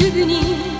すぐに